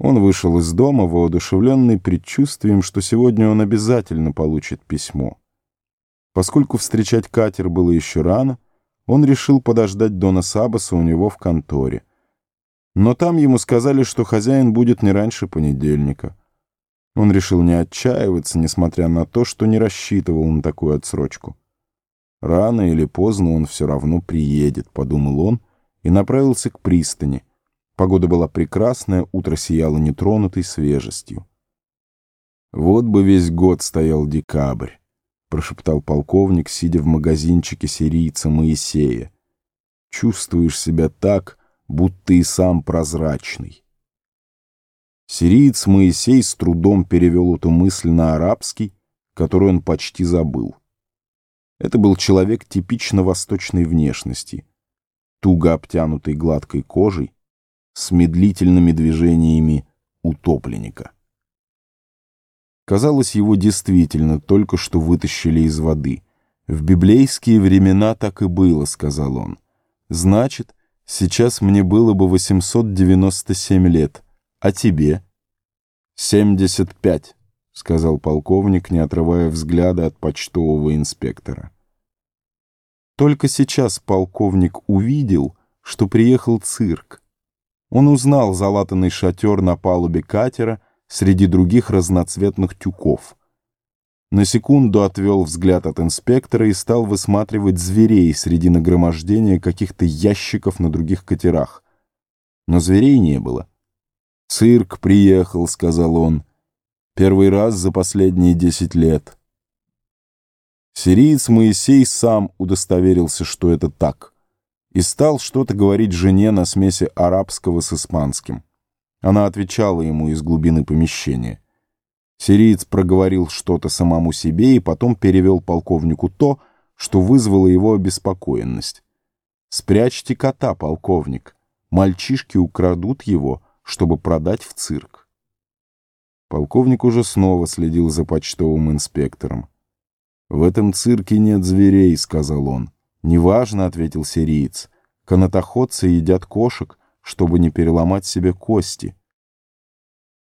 Он вышел из дома, воодушевленный предчувствием, что сегодня он обязательно получит письмо. Поскольку встречать катер было еще рано, он решил подождать Дона Сабаса у него в конторе. Но там ему сказали, что хозяин будет не раньше понедельника. Он решил не отчаиваться, несмотря на то, что не рассчитывал на такую отсрочку. «Рано или поздно он все равно приедет», — подумал он, и направился к пристани — Погода была прекрасная, утро сияло нетронутой свежестью. «Вот бы весь год стоял декабрь», — прошептал полковник, сидя в магазинчике сирийца Моисея. «Чувствуешь себя так, будто и сам прозрачный». Сириец Моисей с трудом перевел эту мысль на арабский, которую он почти забыл. Это был человек типично восточной внешности, туго обтянутый гладкой кожей, с медлительными движениями утопленника. Казалось, его действительно только что вытащили из воды. «В библейские времена так и было», — сказал он. «Значит, сейчас мне было бы 897 лет. А тебе?» «Семьдесят пять», — сказал полковник, не отрывая взгляда от почтового инспектора. Только сейчас полковник увидел, что приехал цирк. Он узнал залатанный шатер на палубе катера среди других разноцветных тюков. На секунду отвел взгляд от инспектора и стал высматривать зверей среди нагромождения каких-то ящиков на других катерах. Но зверей не было. «Цирк приехал», — сказал он. «Первый раз за последние десять лет». Сириец Моисей сам удостоверился, что это так и стал что-то говорить жене на смеси арабского с испанским. Она отвечала ему из глубины помещения. Сириец проговорил что-то самому себе и потом перевел полковнику то, что вызвало его обеспокоенность. «Спрячьте кота, полковник. Мальчишки украдут его, чтобы продать в цирк». Полковник уже снова следил за почтовым инспектором. «В этом цирке нет зверей», — сказал он. «Неважно», — ответил сириец. «Канатоходцы едят кошек, чтобы не переломать себе кости».